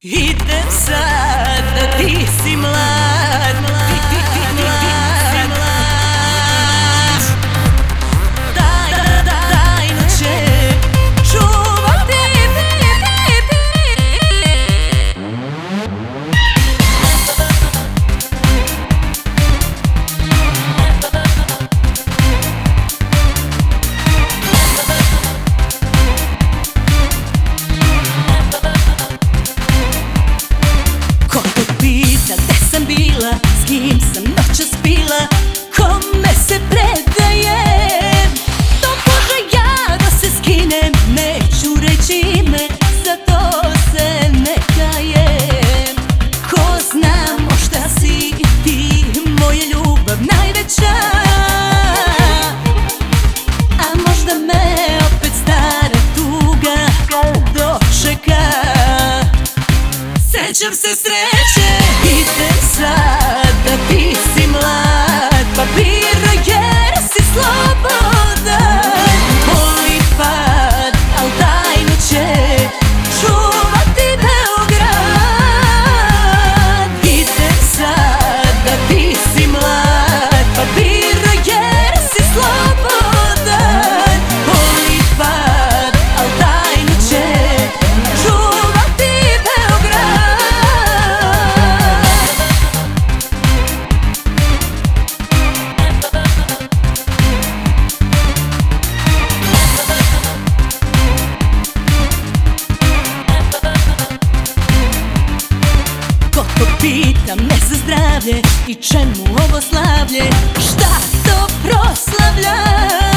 Idem sad. keeps the sjećam se sreće I te sad da ti si mlad Pa jer si slab Pitam me se zdravlje i čemu ovo slavlje? Šta to proslavlja?